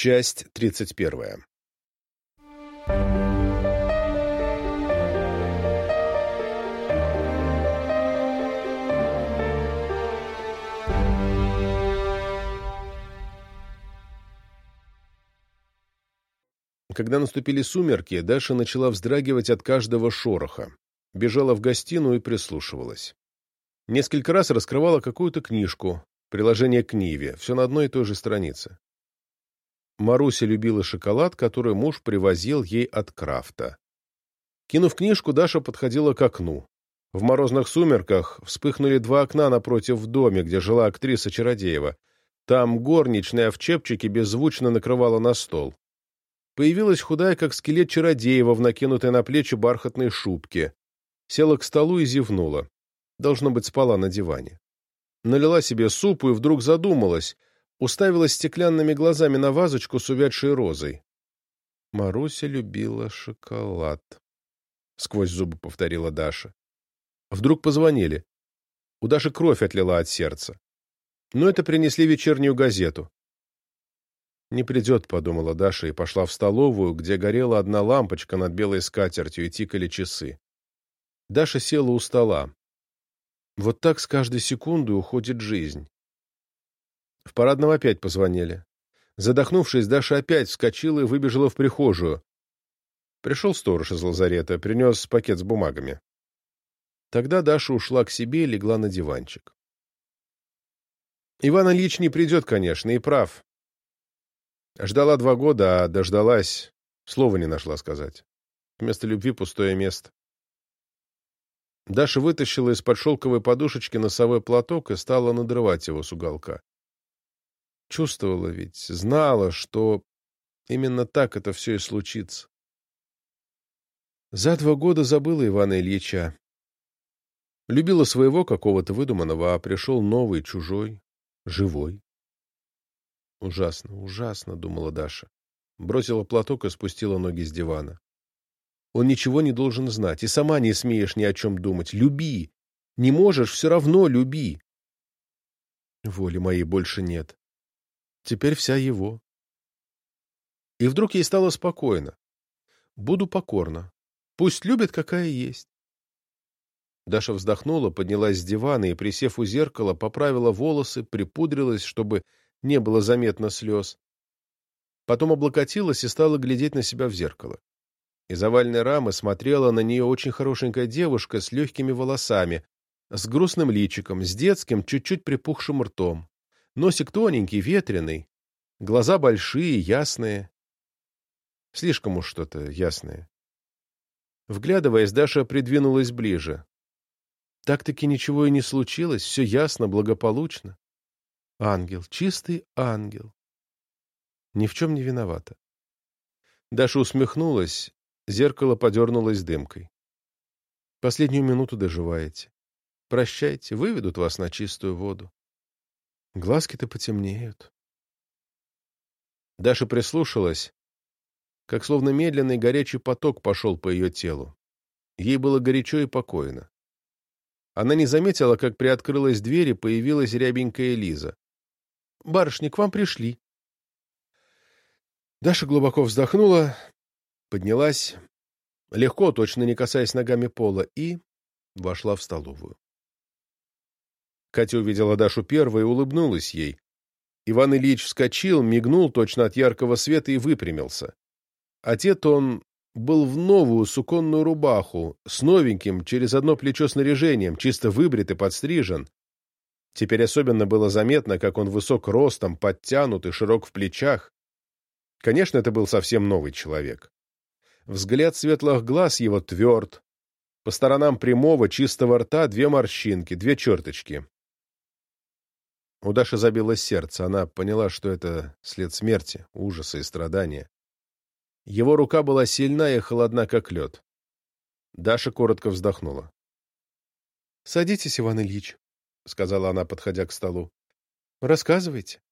Часть тридцать первая. Когда наступили сумерки, Даша начала вздрагивать от каждого шороха, бежала в гостиную и прислушивалась. Несколько раз раскрывала какую-то книжку, приложение к Ниве, все на одной и той же странице. Маруся любила шоколад, который муж привозил ей от крафта. Кинув книжку, Даша подходила к окну. В морозных сумерках вспыхнули два окна напротив в доме, где жила актриса Чародеева. Там горничная в чепчике беззвучно накрывала на стол. Появилась худая, как скелет Чародеева, в накинутой на плечи бархатной шубке. Села к столу и зевнула. Должно быть, спала на диване. Налила себе супу и вдруг задумалась, уставилась стеклянными глазами на вазочку с увядшей розой. Маруся любила шоколад. Сквозь зубы повторила Даша. Вдруг позвонили. У Даши кровь отлила от сердца. Но это принесли вечернюю газету. «Не придет», — подумала Даша и пошла в столовую, где горела одна лампочка над белой скатертью и тикали часы. Даша села у стола. Вот так с каждой секундой уходит жизнь. В парадном опять позвонили. Задохнувшись, Даша опять вскочила и выбежала в прихожую. Пришел сторож из лазарета, принес пакет с бумагами. Тогда Даша ушла к себе и легла на диванчик. Иван Ильич не придет, конечно, и прав. Ждала два года, а дождалась, слова не нашла сказать. Вместо любви пустое место. Даша вытащила из-под шелковой подушечки носовой платок и стала надрывать его с уголка. Чувствовала ведь, знала, что именно так это все и случится. За два года забыла Ивана Ильича. Любила своего какого-то выдуманного, а пришел новый, чужой, живой. Ужасно, ужасно, думала Даша. Бросила платок и спустила ноги с дивана. Он ничего не должен знать, и сама не смеешь ни о чем думать. Люби! Не можешь, все равно люби. Воли моей больше нет. Теперь вся его. И вдруг ей стало спокойно. Буду покорна. Пусть любит, какая есть. Даша вздохнула, поднялась с дивана и, присев у зеркала, поправила волосы, припудрилась, чтобы не было заметно слез. Потом облокотилась и стала глядеть на себя в зеркало. Из овальной рамы смотрела на нее очень хорошенькая девушка с легкими волосами, с грустным личиком, с детским, чуть-чуть припухшим ртом. Носик тоненький, ветреный, глаза большие, ясные. Слишком уж что-то ясное. Вглядываясь, Даша придвинулась ближе. Так-таки ничего и не случилось, все ясно, благополучно. Ангел, чистый ангел. Ни в чем не виновата. Даша усмехнулась, зеркало подернулось дымкой. Последнюю минуту доживаете. Прощайте, выведут вас на чистую воду. Глазки-то потемнеют. Даша прислушалась, как словно медленный горячий поток пошел по ее телу. Ей было горячо и покойно. Она не заметила, как приоткрылась дверь и появилась рябенькая Лиза. — Барышня, к вам пришли. Даша глубоко вздохнула, поднялась, легко, точно не касаясь ногами пола, и вошла в столовую. Катя увидела Дашу первой и улыбнулась ей. Иван Ильич вскочил, мигнул точно от яркого света и выпрямился. Одет он был в новую суконную рубаху, с новеньким, через одно плечо снаряжением, чисто выбрит и подстрижен. Теперь особенно было заметно, как он высок ростом, подтянут и широк в плечах. Конечно, это был совсем новый человек. Взгляд светлых глаз его тверд. По сторонам прямого, чистого рта две морщинки, две черточки. У Даши забилось сердце. Она поняла, что это след смерти, ужаса и страдания. Его рука была сильна и холодна, как лед. Даша коротко вздохнула. — Садитесь, Иван Ильич, — сказала она, подходя к столу. — Рассказывайте.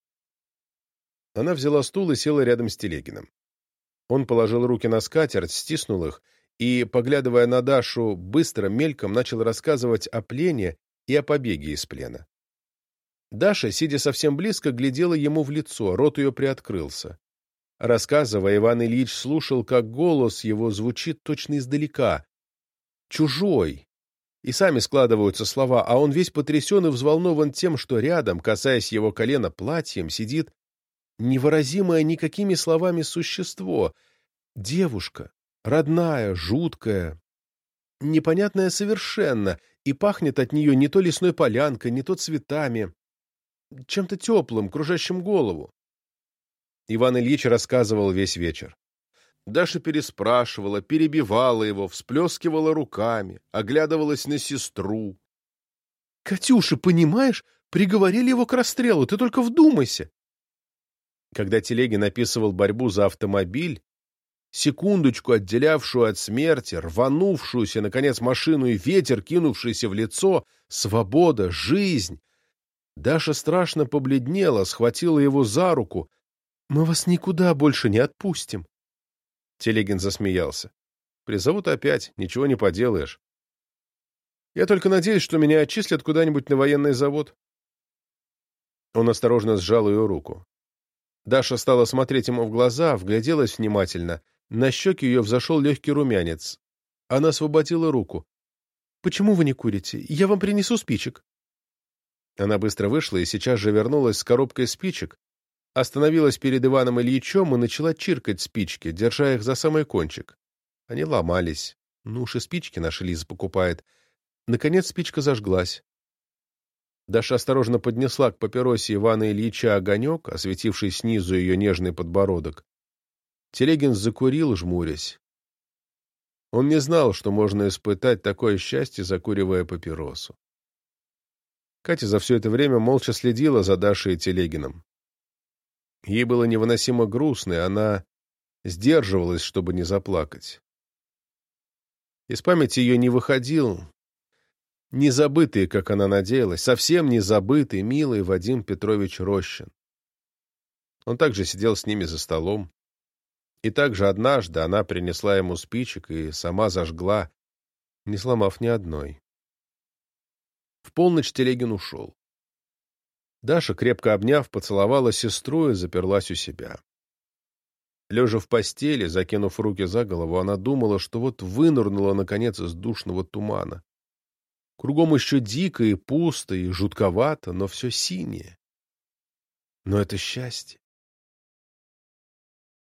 Она взяла стул и села рядом с Телегиным. Он положил руки на скатерть, стиснул их и, поглядывая на Дашу, быстро, мельком начал рассказывать о плене и о побеге из плена. Даша, сидя совсем близко, глядела ему в лицо, рот ее приоткрылся. Рассказывая, Иван Ильич слушал, как голос его звучит точно издалека. Чужой. И сами складываются слова, а он весь потрясен и взволнован тем, что рядом, касаясь его колена платьем, сидит невыразимое никакими словами существо. Девушка, родная, жуткая, непонятная совершенно, и пахнет от нее не то лесной полянкой, не то цветами, чем-то теплым, кружащим голову. Иван Ильич рассказывал весь вечер. Даша переспрашивала, перебивала его, всплескивала руками, оглядывалась на сестру. — Катюша, понимаешь, приговорили его к расстрелу, ты только вдумайся. Когда Телегин описывал борьбу за автомобиль, секундочку отделявшую от смерти, рванувшуюся, наконец, машину и ветер, кинувшийся в лицо, свобода, жизнь. Даша страшно побледнела, схватила его за руку, мы вас никуда больше не отпустим. Телегин засмеялся. Призовут опять, ничего не поделаешь. Я только надеюсь, что меня отчислят куда-нибудь на военный завод. Он осторожно сжал ее руку. Даша стала смотреть ему в глаза, вгляделась внимательно. На щеки ее взошел легкий румянец. Она освободила руку. «Почему вы не курите? Я вам принесу спичек». Она быстро вышла и сейчас же вернулась с коробкой спичек, остановилась перед Иваном Ильичем и начала чиркать спички, держа их за самый кончик. Они ломались. Ну уж и спички наша Лиза покупает. Наконец спичка зажглась. Даша осторожно поднесла к папиросе Ивана Ильича огонек, осветивший снизу ее нежный подбородок. Телегин закурил, жмурясь. Он не знал, что можно испытать такое счастье, закуривая папиросу. Катя за все это время молча следила за Дашей и Телегином. Ей было невыносимо грустно, и она сдерживалась, чтобы не заплакать. Из памяти ее не выходил незабытый, как она надеялась, совсем незабытый, милый Вадим Петрович Рощин. Он также сидел с ними за столом. И также однажды она принесла ему спичек и сама зажгла, не сломав ни одной. В полночь Телегин ушел. Даша, крепко обняв, поцеловала сестру и заперлась у себя. Лежа в постели, закинув руки за голову, она думала, что вот вынырнула, наконец, из душного тумана. Кругом еще дико и пусто, и жутковато, но все синее. Но это счастье.